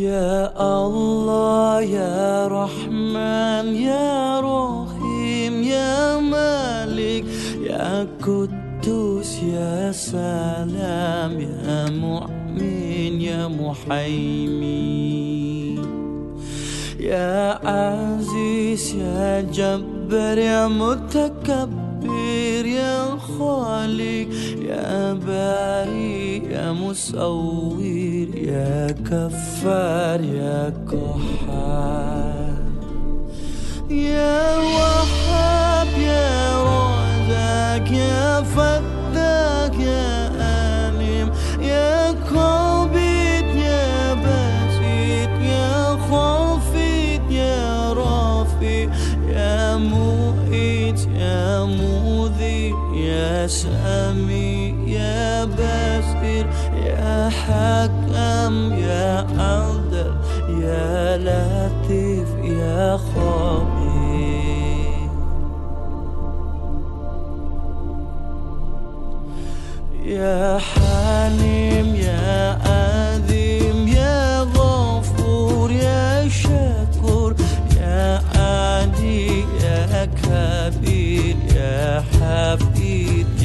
يا الله يا رحمن يا رحيم يا مالك يا قدوس يا سلام يا مؤمن يا محيمين يا عزيز يا جبار يا متكبر يا خالق يا باري يا مصور يا كفار يا قهار يا وهاب يا رزاق يا فتاك يا سميع يا بصير يا حكم يا عدل يا لطيف يا خبير. يا حليم يا حفيظ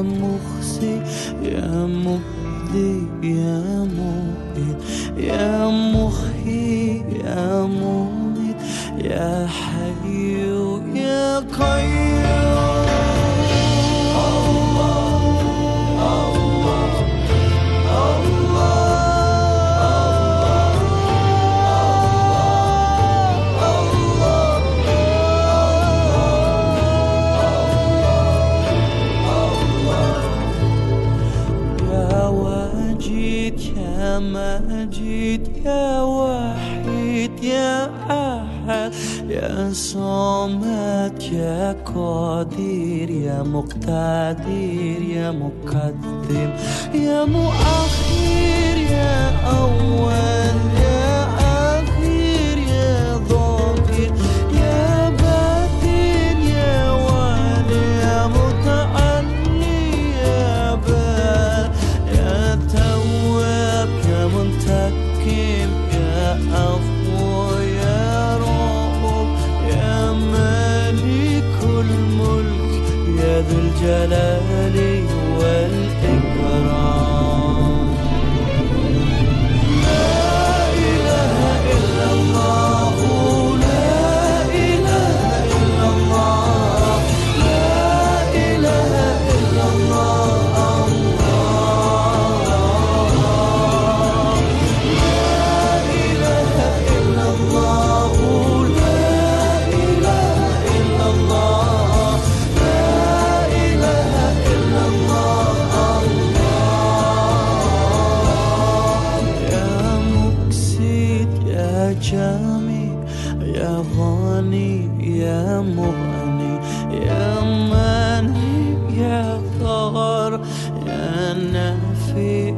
يا مخزي يا مبدي يا مبيد يا محيي يا مميت يا حي يا قيوم. يا مجيد يا وحيد يا أحد يا صمد يا قدير يا مقتدر يا مقدم يا مؤخر يا أول. يا عفو يا يا مالك الملك يا ذو الجلال جامي يا غني يا مغني يا ماني يا ثغر يا نافي